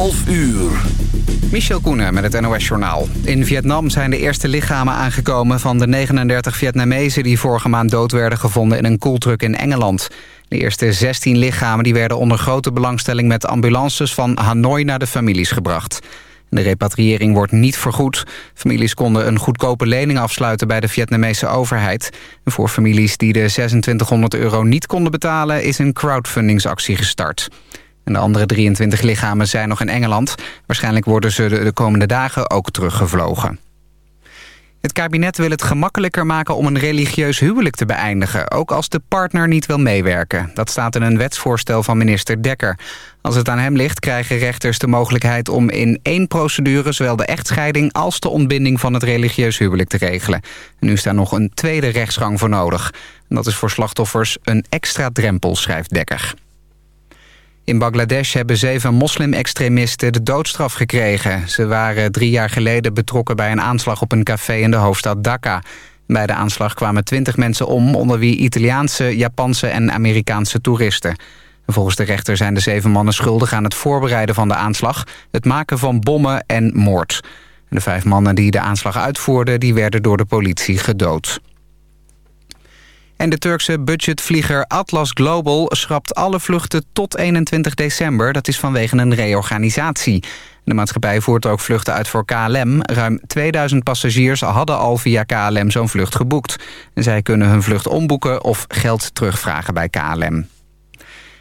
11 uur. Michel Koenen met het NOS-journaal. In Vietnam zijn de eerste lichamen aangekomen van de 39 Vietnamezen... die vorige maand dood werden gevonden in een koeltruck in Engeland. De eerste 16 lichamen die werden onder grote belangstelling... met ambulances van Hanoi naar de families gebracht. De repatriëring wordt niet vergoed. Families konden een goedkope lening afsluiten bij de Vietnamese overheid. voor families die de 2600 euro niet konden betalen... is een crowdfundingsactie gestart. De andere 23 lichamen zijn nog in Engeland. Waarschijnlijk worden ze de komende dagen ook teruggevlogen. Het kabinet wil het gemakkelijker maken om een religieus huwelijk te beëindigen... ook als de partner niet wil meewerken. Dat staat in een wetsvoorstel van minister Dekker. Als het aan hem ligt krijgen rechters de mogelijkheid om in één procedure... zowel de echtscheiding als de ontbinding van het religieus huwelijk te regelen. En nu is daar nog een tweede rechtsgang voor nodig. Dat is voor slachtoffers een extra drempel, schrijft Dekker. In Bangladesh hebben zeven moslim-extremisten de doodstraf gekregen. Ze waren drie jaar geleden betrokken bij een aanslag op een café in de hoofdstad Dhaka. Bij de aanslag kwamen twintig mensen om... onder wie Italiaanse, Japanse en Amerikaanse toeristen. Volgens de rechter zijn de zeven mannen schuldig aan het voorbereiden van de aanslag... het maken van bommen en moord. De vijf mannen die de aanslag uitvoerden... die werden door de politie gedood. En de Turkse budgetvlieger Atlas Global schrapt alle vluchten tot 21 december. Dat is vanwege een reorganisatie. De maatschappij voert ook vluchten uit voor KLM. Ruim 2000 passagiers hadden al via KLM zo'n vlucht geboekt. Zij kunnen hun vlucht omboeken of geld terugvragen bij KLM.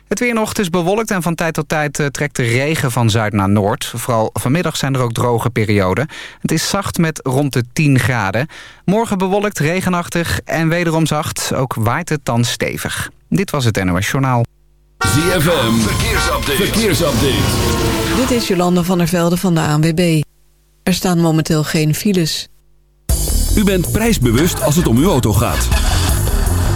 Het weer nog, is bewolkt en van tijd tot tijd eh, trekt de regen van zuid naar noord. Vooral vanmiddag zijn er ook droge perioden. Het is zacht met rond de 10 graden. Morgen bewolkt, regenachtig en wederom zacht. Ook waait het dan stevig. Dit was het NOS Journaal. ZFM, verkeersupdate. verkeersupdate. Dit is Jolande van der Velde van de ANWB. Er staan momenteel geen files. U bent prijsbewust als het om uw auto gaat.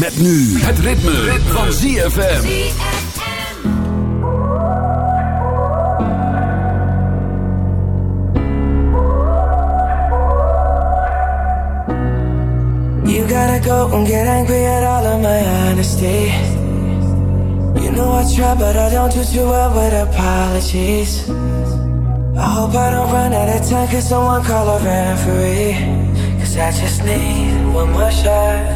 Met nu het ritme, van ZFM. You gotta go and get angry at all of my honesty. You know I try, but I don't do too well with apologies. I hope I don't run out of time, cause someone call a referee. Cause I just need one more shot,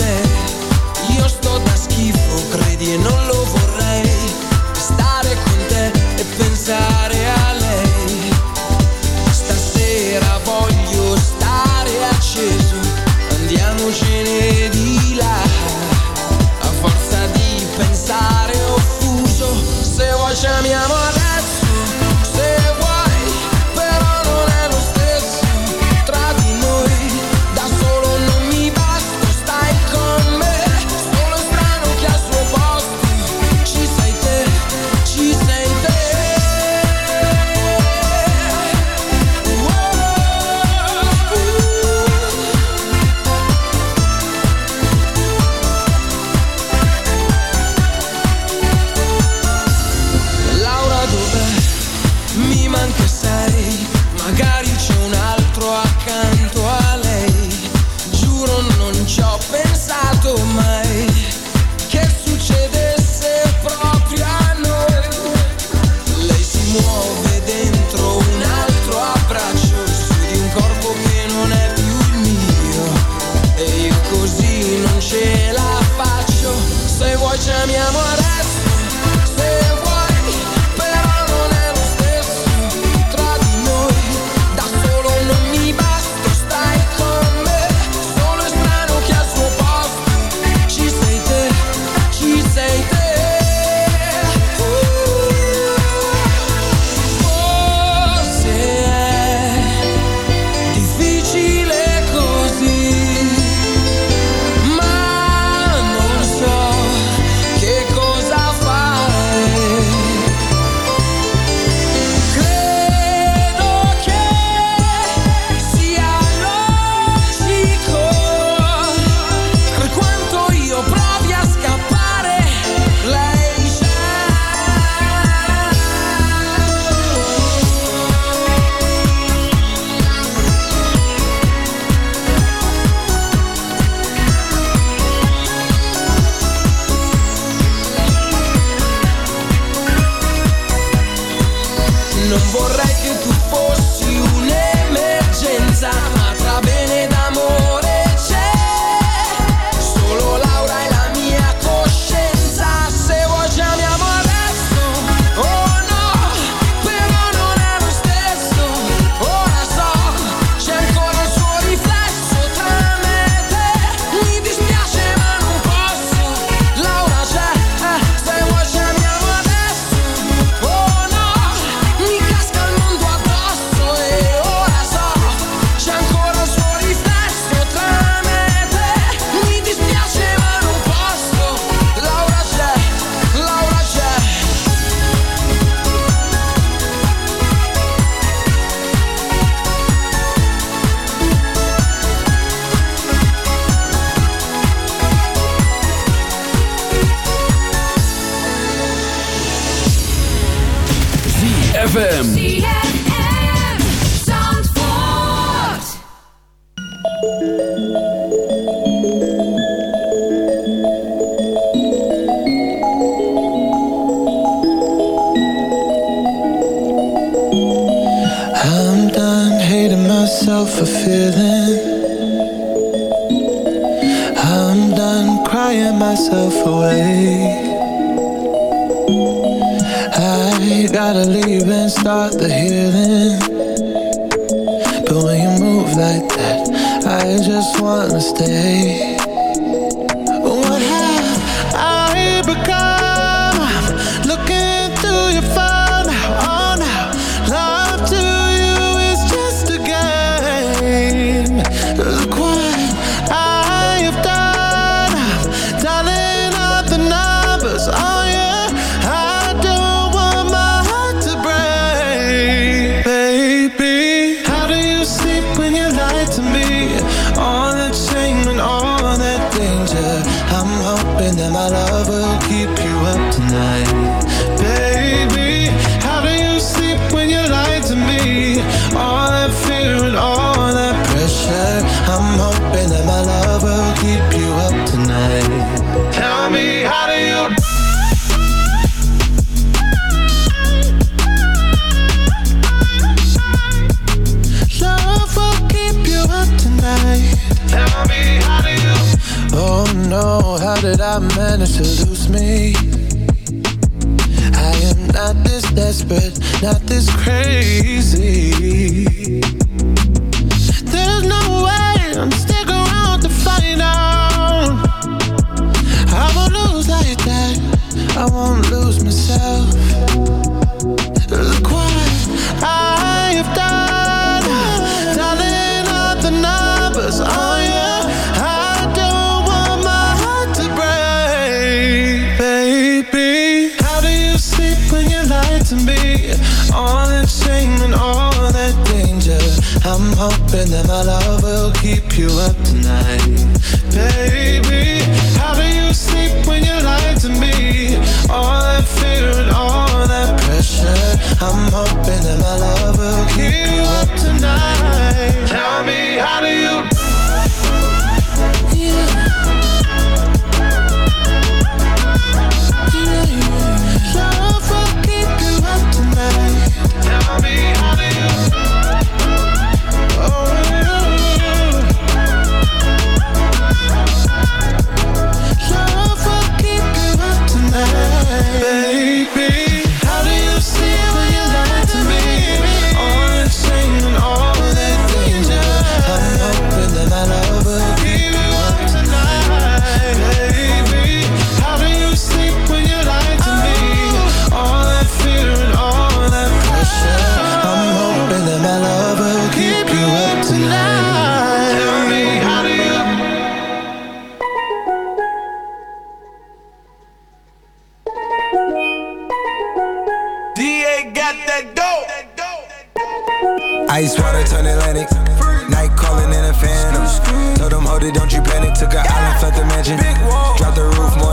ed io non ZFM.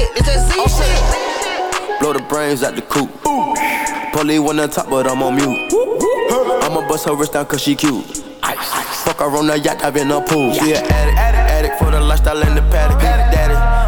It's that Z shit, it's that Z shit. Blow the brains out the coop. Polly one on top, but I'm on mute. I'ma bust her wrist down cause she cute. Fuck her on the yacht, I've been a pool. Yeah, an addict, addict for the lifestyle and the paddock.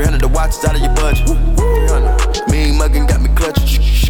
300 the watch is out of your budget. 300. Mean muggin' got me clutching.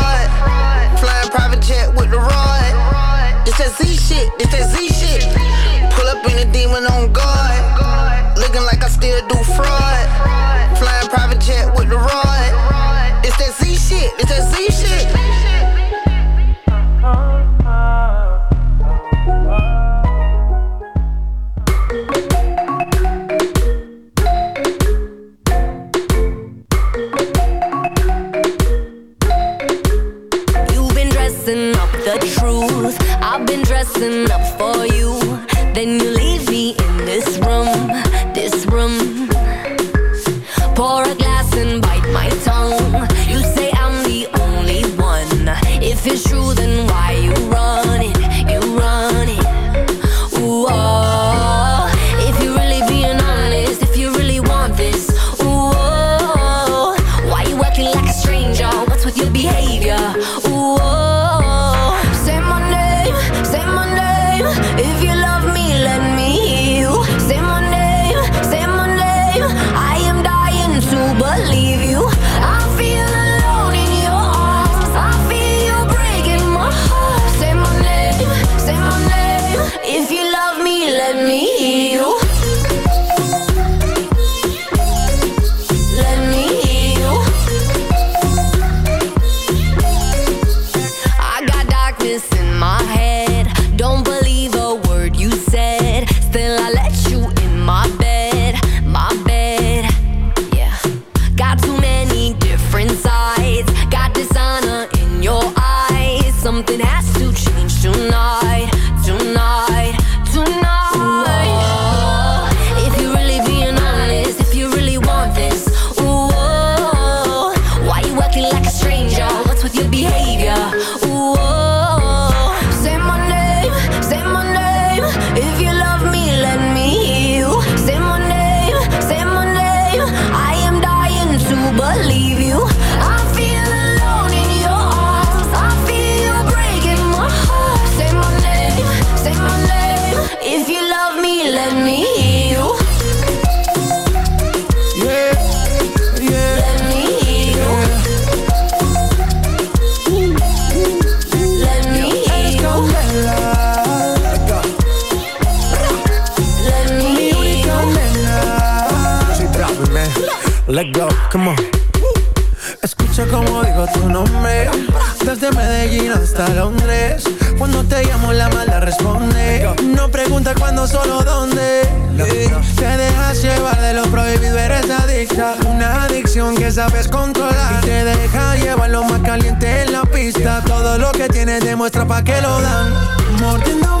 In on guard. Looking like I still do fraud. Flying private jet with the rod. It's that Z shit, it's that Z shit. You've been dressing up the truth. I've been dressing up for you. Tu nombre Desde Medellín hasta Londres. Cuando te llamo la mala responde. No pregunta cuándo, solo dónde. Te dejas llevar de lo prohibido, eres adicta. Una adicción que sabes controlar. Y te deja llevar lo más caliente en la pista. Todo lo que tienes demuestra pa' que lo dan. Mordiendo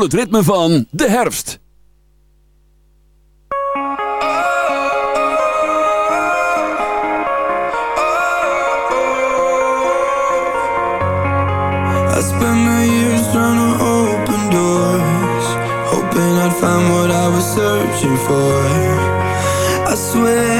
voel het ritme van de herfst. I spent my years trying to open doors Hoping I'd find what I was searching for I swear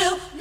survive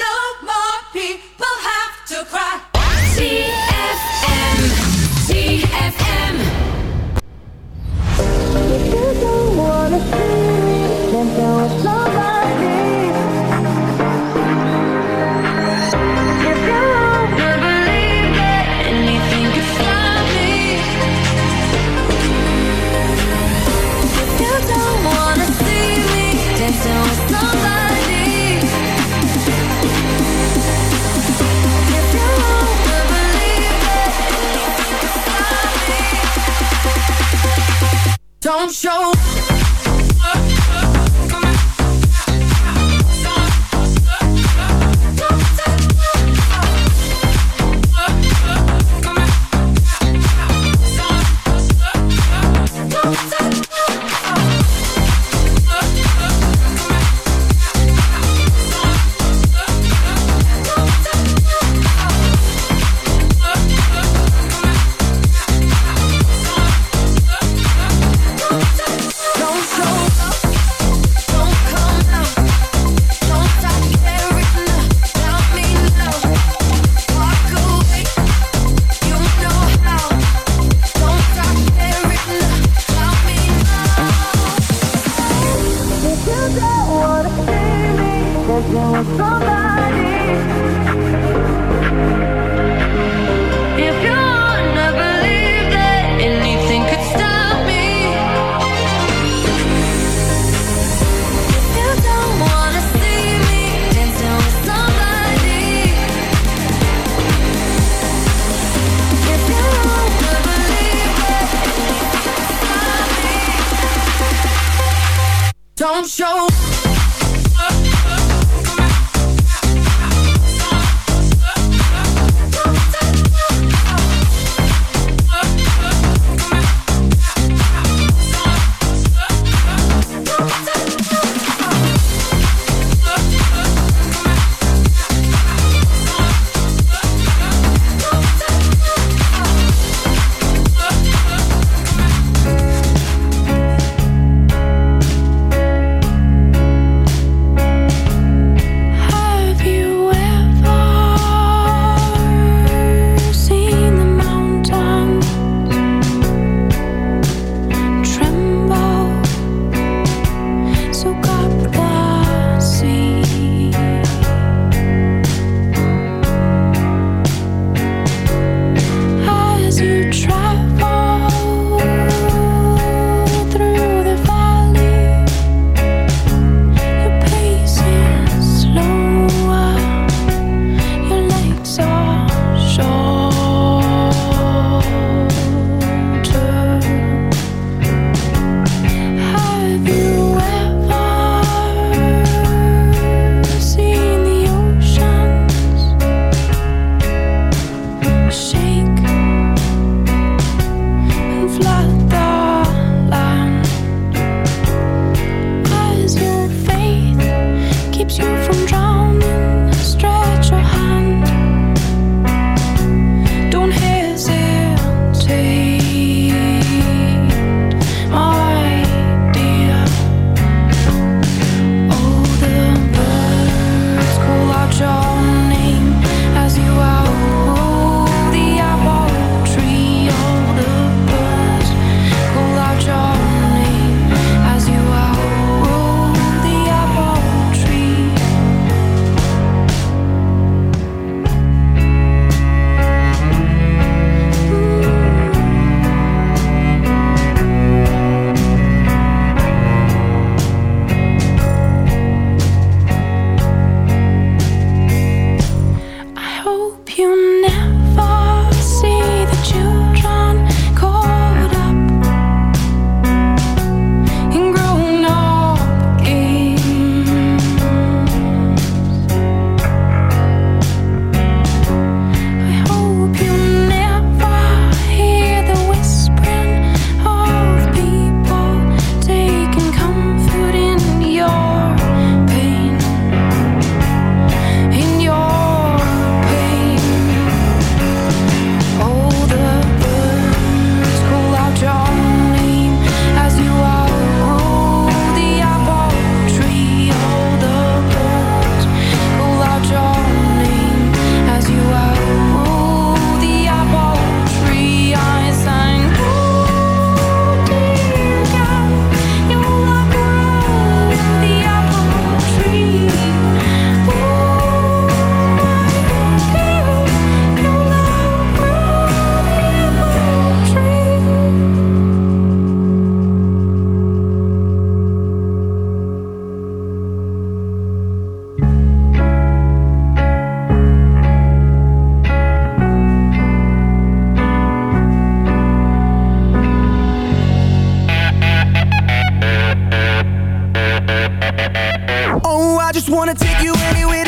show. I just wanna take you anywhere.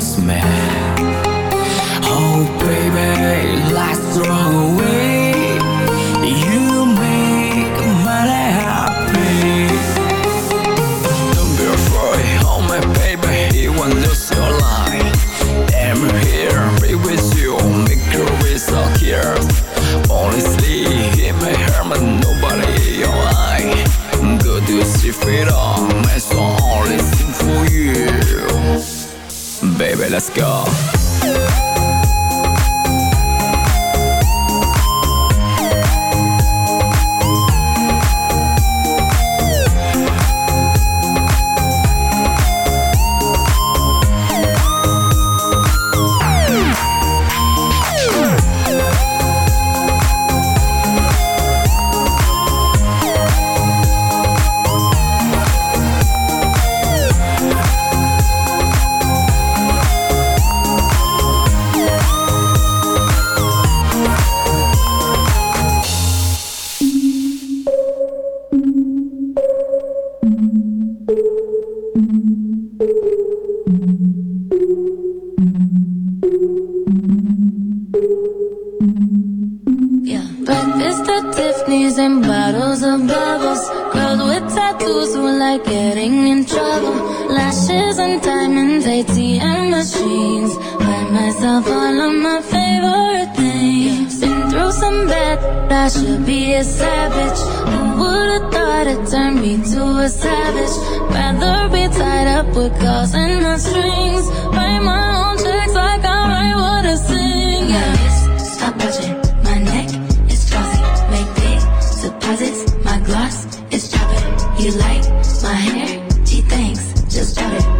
Christmas. Oh, baby, let's throw away. Let's go. deposits, my gloss is dropping. You like my hair? She thinks, just drop it.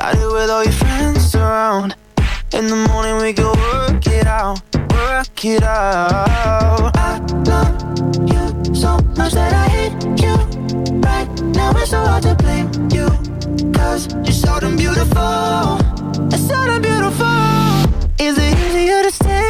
Got it with all your friends around. In the morning we go work it out, work it out. I love you so much that I hate you. Right now it's so hard to blame you. Cause you're so damn beautiful. It's so damn beautiful. Is it easier to stay?